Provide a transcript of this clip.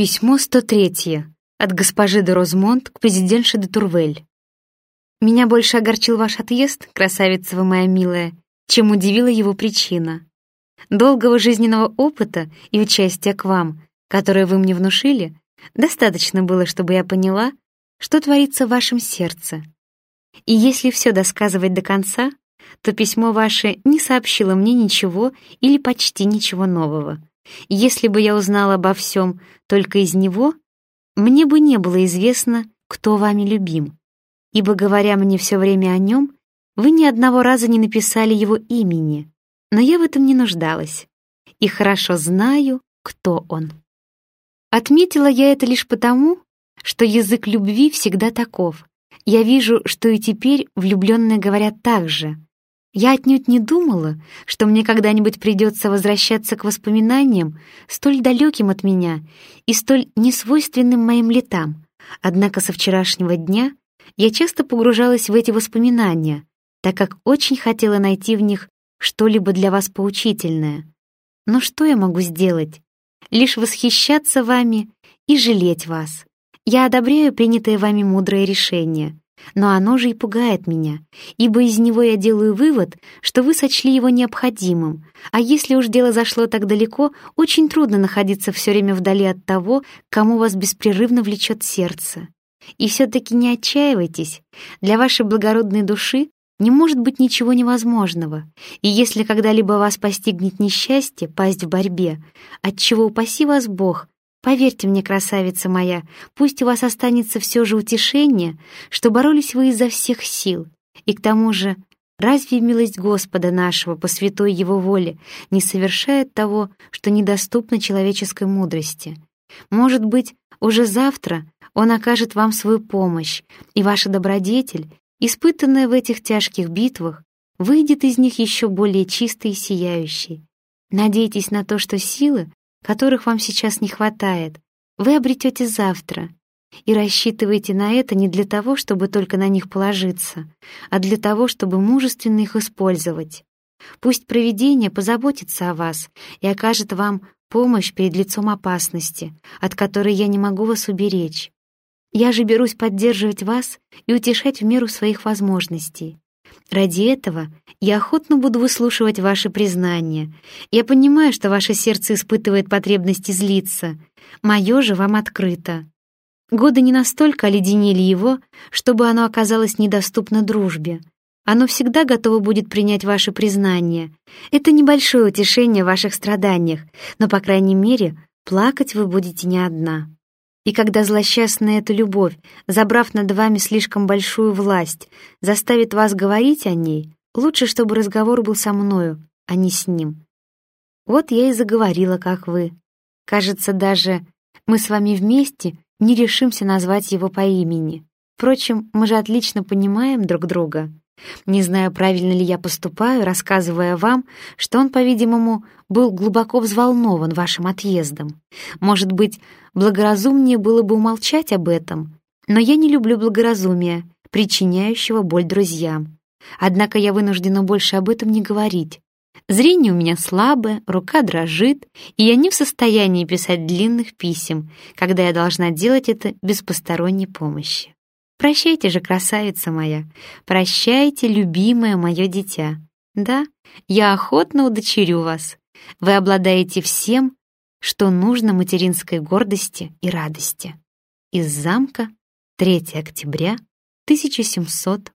Письмо 103 от госпожи де Розмонт к президентше де Турвель. Меня больше огорчил ваш отъезд, красавица вы моя милая, чем удивила его причина. Долгого жизненного опыта и участия к вам, которое вы мне внушили, достаточно было, чтобы я поняла, что творится в вашем сердце. И если все досказывать до конца, то письмо ваше не сообщило мне ничего или почти ничего нового. Если бы я узнала обо всем только из него, мне бы не было известно, кто вами любим, ибо, говоря мне все время о нем, вы ни одного раза не написали его имени, но я в этом не нуждалась и хорошо знаю, кто он. Отметила я это лишь потому, что язык любви всегда таков. Я вижу, что и теперь влюбленные говорят так же — я отнюдь не думала, что мне когда-нибудь придется возвращаться к воспоминаниям, столь далеким от меня и столь несвойственным моим летам. Однако со вчерашнего дня я часто погружалась в эти воспоминания, так как очень хотела найти в них что-либо для вас поучительное. Но что я могу сделать? Лишь восхищаться вами и жалеть вас. Я одобряю принятое вами мудрое решение — но оно же и пугает меня, ибо из него я делаю вывод, что вы сочли его необходимым, а если уж дело зашло так далеко, очень трудно находиться все время вдали от того, кому вас беспрерывно влечет сердце. И все-таки не отчаивайтесь, для вашей благородной души не может быть ничего невозможного, и если когда-либо вас постигнет несчастье, пасть в борьбе, от чего упаси вас Бог, Поверьте мне, красавица моя, пусть у вас останется все же утешение, что боролись вы изо всех сил. И к тому же, разве милость Господа нашего по святой Его воле не совершает того, что недоступно человеческой мудрости? Может быть, уже завтра Он окажет вам свою помощь, и ваша добродетель, испытанная в этих тяжких битвах, выйдет из них еще более чистой и сияющей. Надейтесь на то, что силы, которых вам сейчас не хватает, вы обретете завтра. И рассчитывайте на это не для того, чтобы только на них положиться, а для того, чтобы мужественно их использовать. Пусть провидение позаботится о вас и окажет вам помощь перед лицом опасности, от которой я не могу вас уберечь. Я же берусь поддерживать вас и утешать в меру своих возможностей. Ради этого я охотно буду выслушивать ваши признания. Я понимаю, что ваше сердце испытывает потребность излиться. Мое же вам открыто. Годы не настолько оледенили его, чтобы оно оказалось недоступно дружбе. Оно всегда готово будет принять ваши признания. Это небольшое утешение в ваших страданиях, но, по крайней мере, плакать вы будете не одна. И когда злосчастная эта любовь, забрав над вами слишком большую власть, заставит вас говорить о ней, лучше, чтобы разговор был со мною, а не с ним. Вот я и заговорила, как вы. Кажется, даже мы с вами вместе не решимся назвать его по имени. Впрочем, мы же отлично понимаем друг друга. Не знаю, правильно ли я поступаю, рассказывая вам, что он, по-видимому, был глубоко взволнован вашим отъездом. Может быть, благоразумнее было бы умолчать об этом, но я не люблю благоразумия, причиняющего боль друзьям. Однако я вынуждена больше об этом не говорить. Зрение у меня слабое, рука дрожит, и я не в состоянии писать длинных писем, когда я должна делать это без посторонней помощи. Прощайте же, красавица моя, прощайте, любимое мое дитя. Да, я охотно удочерю вас. Вы обладаете всем, что нужно материнской гордости и радости. Из замка 3 октября 1700